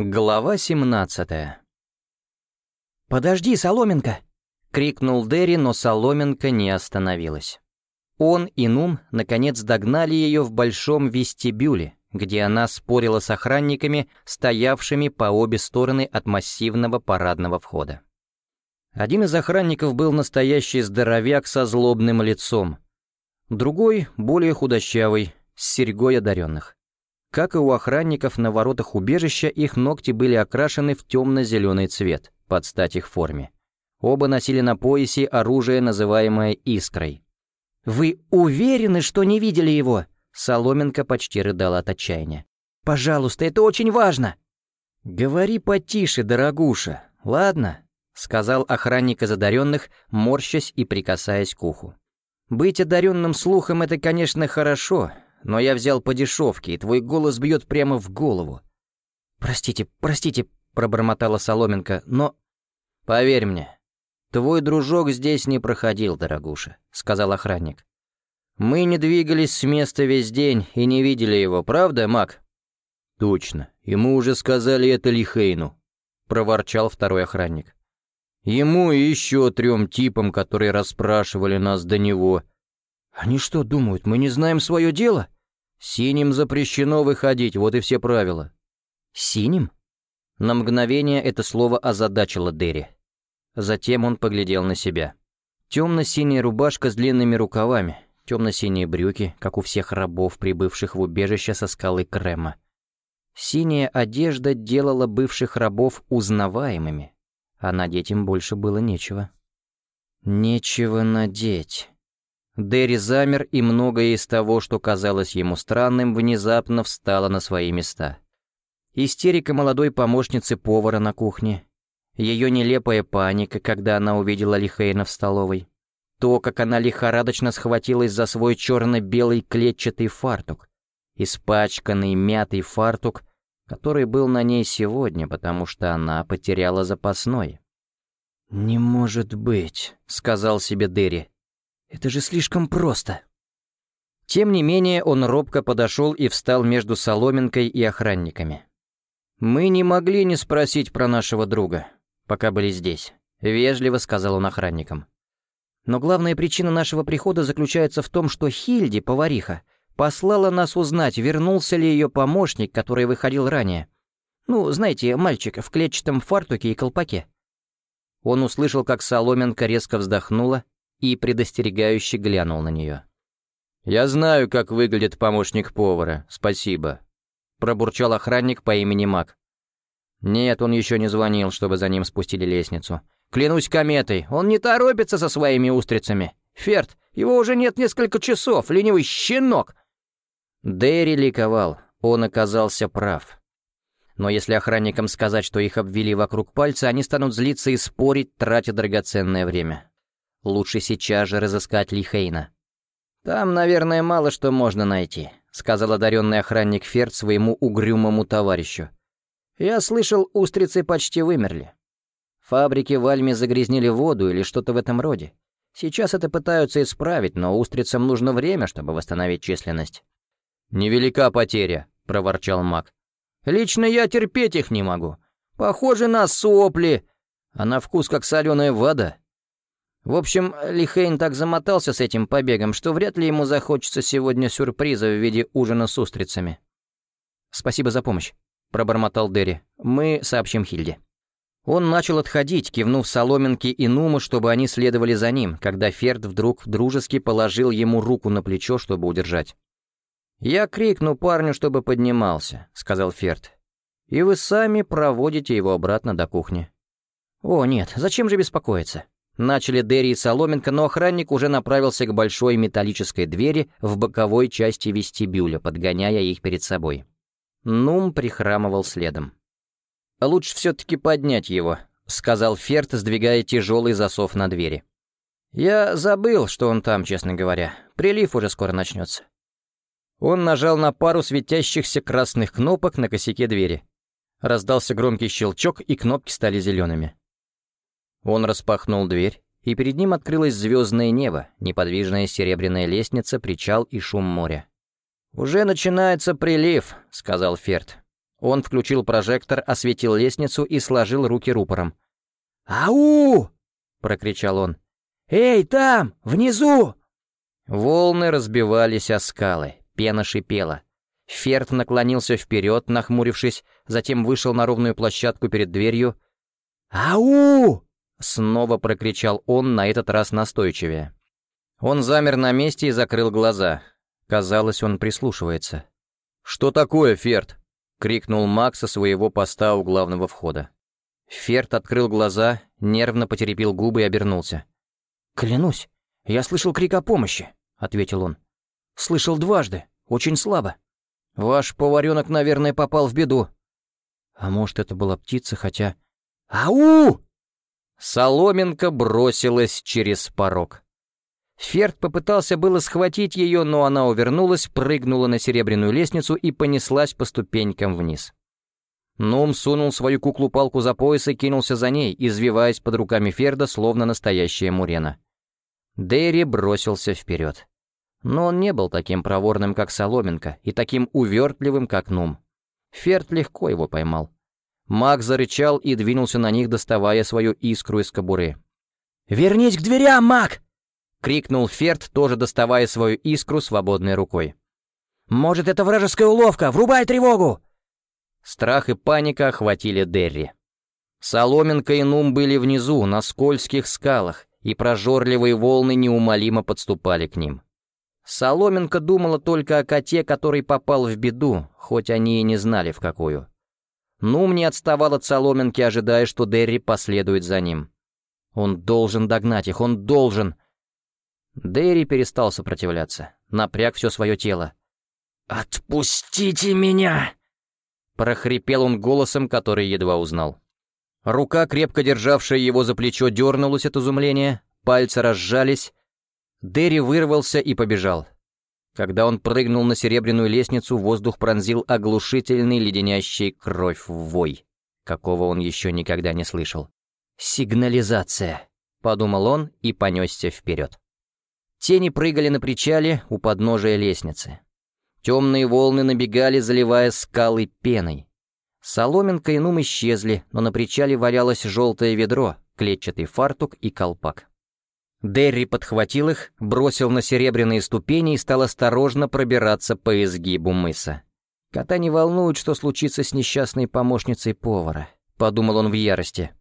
Глава 17 «Подожди, Соломенко!» — крикнул Дерри, но Соломенко не остановилась. Он и Нум, наконец, догнали ее в большом вестибюле, где она спорила с охранниками, стоявшими по обе стороны от массивного парадного входа. Один из охранников был настоящий здоровяк со злобным лицом, другой — более худощавый, с серьгой одаренных. Как и у охранников на воротах убежища, их ногти были окрашены в темно-зеленый цвет, под стать их форме. Оба носили на поясе оружие, называемое «искрой». «Вы уверены, что не видели его?» Соломенко почти рыдала от отчаяния. «Пожалуйста, это очень важно!» «Говори потише, дорогуша, ладно?» — сказал охранник из одаренных, морщась и прикасаясь к уху. «Быть одаренным слухом — это, конечно, хорошо, но я взял по дешевке, и твой голос бьет прямо в голову». «Простите, простите», — пробормотала Соломенко, — «но...» «Поверь мне, твой дружок здесь не проходил, дорогуша», — сказал охранник. «Мы не двигались с места весь день и не видели его, правда, Мак?» «Точно, мы уже сказали это Лихейну», — проворчал второй охранник. «Ему и еще трем типам, которые расспрашивали нас до него». «Они что думают, мы не знаем свое дело?» «Синим запрещено выходить, вот и все правила». «Синим?» На мгновение это слово озадачило Дерри. Затем он поглядел на себя. Темно-синяя рубашка с длинными рукавами, темно-синие брюки, как у всех рабов, прибывших в убежище со скалы Крема. Синяя одежда делала бывших рабов узнаваемыми, а надеть им больше было нечего. «Нечего надеть». Дерри замер, и многое из того, что казалось ему странным, внезапно встало на свои места. Истерика молодой помощницы повара на кухне, ее нелепая паника, когда она увидела Лихейна в столовой, то, как она лихорадочно схватилась за свой черно-белый клетчатый фартук, испачканный мятый фартук, который был на ней сегодня, потому что она потеряла запасной. «Не может быть», — сказал себе Дерри. Это же слишком просто. Тем не менее, он робко подошел и встал между соломинкой и охранниками. «Мы не могли не спросить про нашего друга, пока были здесь», — вежливо сказал он охранникам. «Но главная причина нашего прихода заключается в том, что Хильди, повариха, послала нас узнать, вернулся ли ее помощник, который выходил ранее. Ну, знаете, мальчик в клетчатом фартуке и колпаке». Он услышал, как Соломенко резко вздохнула и предостерегающе глянул на нее. «Я знаю, как выглядит помощник повара, спасибо», — пробурчал охранник по имени Мак. «Нет, он еще не звонил, чтобы за ним спустили лестницу. Клянусь кометой, он не торопится со своими устрицами. Ферд, его уже нет несколько часов, ленивый щенок!» Дэри ликовал, он оказался прав. Но если охранникам сказать, что их обвели вокруг пальца, они станут злиться и спорить, тратя драгоценное время. Лучше сейчас же разыскать Лихейна. «Там, наверное, мало что можно найти», — сказал одаренный охранник Ферд своему угрюмому товарищу. «Я слышал, устрицы почти вымерли. Фабрики в Альме загрязнили воду или что-то в этом роде. Сейчас это пытаются исправить, но устрицам нужно время, чтобы восстановить численность». «Невелика потеря», — проворчал маг. «Лично я терпеть их не могу. Похоже на сопли, а на вкус как соленая вода». В общем, Лихейн так замотался с этим побегом, что вряд ли ему захочется сегодня сюрприза в виде ужина с устрицами. «Спасибо за помощь», — пробормотал Дерри. «Мы сообщим Хильде». Он начал отходить, кивнув соломинке и Нуму, чтобы они следовали за ним, когда Ферд вдруг дружески положил ему руку на плечо, чтобы удержать. «Я крикну парню, чтобы поднимался», — сказал Ферд. «И вы сами проводите его обратно до кухни». «О, нет, зачем же беспокоиться?» Начали Дерри и Соломенко, но охранник уже направился к большой металлической двери в боковой части вестибюля, подгоняя их перед собой. Нум прихрамывал следом. «Лучше все-таки поднять его», — сказал Ферт, сдвигая тяжелый засов на двери. «Я забыл, что он там, честно говоря. Прилив уже скоро начнется». Он нажал на пару светящихся красных кнопок на косяке двери. Раздался громкий щелчок, и кнопки стали зелеными. Он распахнул дверь, и перед ним открылось звездное небо, неподвижная серебряная лестница, причал и шум моря. «Уже начинается прилив», — сказал Ферд. Он включил прожектор, осветил лестницу и сложил руки рупором. «Ау!» — прокричал он. «Эй, там, внизу!» Волны разбивались о скалы, пена шипела. Ферд наклонился вперед, нахмурившись, затем вышел на ровную площадку перед дверью. «Ау!» — снова прокричал он, на этот раз настойчивее. Он замер на месте и закрыл глаза. Казалось, он прислушивается. «Что такое, Ферд?» — крикнул Макс со своего поста у главного входа. Ферд открыл глаза, нервно потеребил губы и обернулся. «Клянусь, я слышал крик о помощи», — ответил он. «Слышал дважды, очень слабо. Ваш поваренок, наверное, попал в беду». А может, это была птица, хотя... «Ау!» Соломенка бросилась через порог. Ферд попытался было схватить ее, но она увернулась, прыгнула на серебряную лестницу и понеслась по ступенькам вниз. Нум сунул свою куклу-палку за пояс и кинулся за ней, извиваясь под руками Ферда, словно настоящая мурена. Дэри бросился вперед. Но он не был таким проворным, как Соломенка, и таким увертливым, как Нум. Ферд легко его поймал. Маг зарычал и двинулся на них, доставая свою искру из кобуры. «Вернись к дверям, маг!» — крикнул Ферд, тоже доставая свою искру свободной рукой. «Может, это вражеская уловка! Врубай тревогу!» Страх и паника охватили Дерри. Соломенка и Нум были внизу, на скользких скалах, и прожорливые волны неумолимо подступали к ним. Соломенка думала только о коте, который попал в беду, хоть они и не знали в какую. Нум не отставал от Соломенки, ожидая, что Дерри последует за ним. Он должен догнать их, он должен... Дэри перестал сопротивляться, напряг все свое тело. «Отпустите меня!» прохрипел он голосом, который едва узнал. Рука, крепко державшая его за плечо, дернулась от изумления, пальцы разжались. Дэри вырвался и побежал. Когда он прыгнул на серебряную лестницу, воздух пронзил оглушительный леденящий кровь вой, какого он еще никогда не слышал. «Сигнализация», — подумал он и понесся вперед. Тени прыгали на причале у подножия лестницы. Темные волны набегали, заливая скалы пеной. Соломинка и Нум исчезли, но на причале валялось желтое ведро, клетчатый фартук и колпак. Дерри подхватил их, бросил на серебряные ступени и стал осторожно пробираться по изгибу мыса. «Кота не волнует, что случится с несчастной помощницей повара», — подумал он в ярости.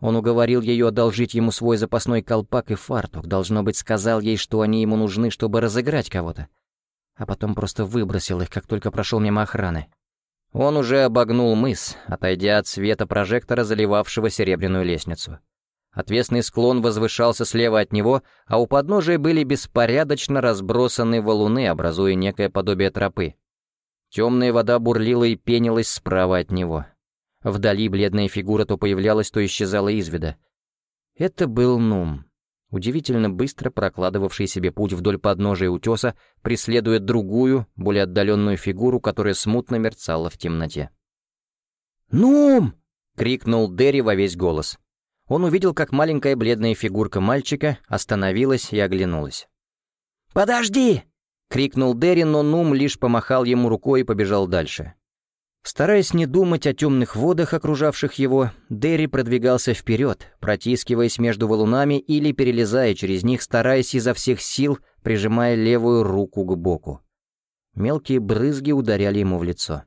Он уговорил ее одолжить ему свой запасной колпак и фартук, должно быть, сказал ей, что они ему нужны, чтобы разыграть кого-то. А потом просто выбросил их, как только прошел мимо охраны. Он уже обогнул мыс, отойдя от света прожектора, заливавшего серебряную лестницу. Отвесный склон возвышался слева от него, а у подножия были беспорядочно разбросаны валуны, образуя некое подобие тропы. Темная вода бурлила и пенилась справа от него. Вдали бледная фигура то появлялась, то исчезала из вида. Это был Нум, удивительно быстро прокладывавший себе путь вдоль подножия утеса, преследуя другую, более отдаленную фигуру, которая смутно мерцала в темноте. «Нум!» — крикнул Дерри во весь голос. Он увидел, как маленькая бледная фигурка мальчика остановилась и оглянулась. «Подожди!» — крикнул Дерри, но Нум лишь помахал ему рукой и побежал дальше. Стараясь не думать о темных водах, окружавших его, Дерри продвигался вперед, протискиваясь между валунами или перелезая через них, стараясь изо всех сил, прижимая левую руку к боку. Мелкие брызги ударяли ему в лицо.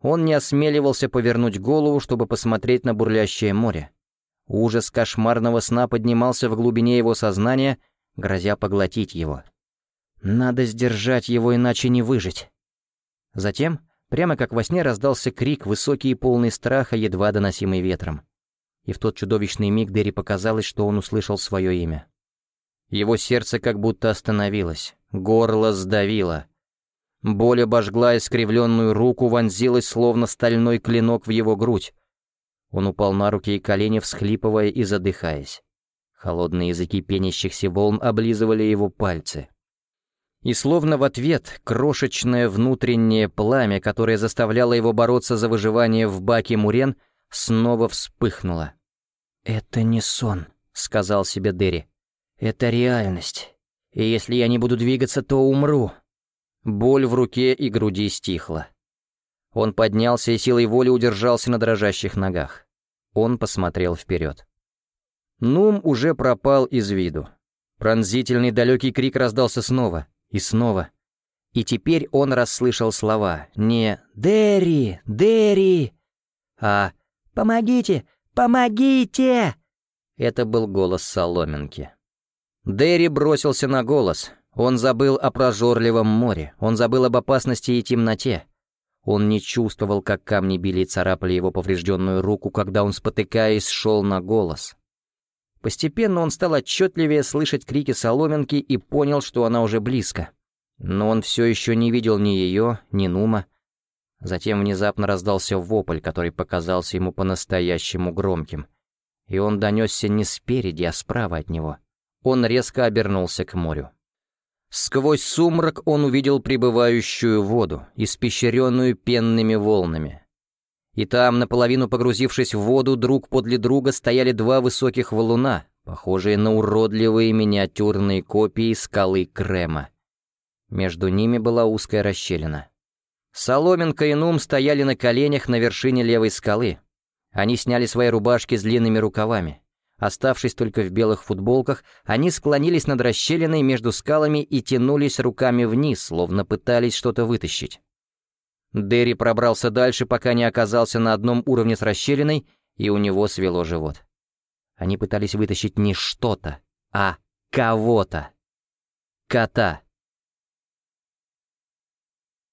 Он не осмеливался повернуть голову, чтобы посмотреть на бурлящее море. Ужас кошмарного сна поднимался в глубине его сознания, грозя поглотить его. Надо сдержать его, иначе не выжить. Затем Прямо как во сне раздался крик, высокий и полный страха, едва доносимый ветром. И в тот чудовищный миг Дерри показалось, что он услышал свое имя. Его сердце как будто остановилось, горло сдавило. Боль обожгла искривленную руку, вонзилась, словно стальной клинок в его грудь. Он упал на руки и колени, всхлипывая и задыхаясь. Холодные языки пенящихся волн облизывали его пальцы. И словно в ответ крошечное внутреннее пламя, которое заставляло его бороться за выживание в баке Мурен, снова вспыхнуло. «Это не сон», — сказал себе Дерри. «Это реальность. И если я не буду двигаться, то умру». Боль в руке и груди стихла. Он поднялся и силой воли удержался на дрожащих ногах. Он посмотрел вперед. Нум уже пропал из виду. Пронзительный далекий крик раздался снова и снова. И теперь он расслышал слова не «Дерри! Дерри!», а «Помогите! Помогите!» Это был голос Соломинки. Дерри бросился на голос. Он забыл о прожорливом море, он забыл об опасности и темноте. Он не чувствовал, как камни били и царапали его поврежденную руку, когда он, спотыкаясь, шел на голос. Постепенно он стал отчетливее слышать крики соломинки и понял, что она уже близко. Но он все еще не видел ни ее, ни Нума. Затем внезапно раздался вопль, который показался ему по-настоящему громким. И он донесся не спереди, а справа от него. Он резко обернулся к морю. Сквозь сумрак он увидел прибывающую воду, испещренную пенными волнами. И там, наполовину погрузившись в воду, друг подле друга стояли два высоких валуна, похожие на уродливые миниатюрные копии скалы Крема. Между ними была узкая расщелина. Соломенка и Нум стояли на коленях на вершине левой скалы. Они сняли свои рубашки с длинными рукавами. Оставшись только в белых футболках, они склонились над расщелиной между скалами и тянулись руками вниз, словно пытались что-то вытащить. Дерри пробрался дальше, пока не оказался на одном уровне с расщелиной, и у него свело живот. Они пытались вытащить не что-то, а кого-то. Кота.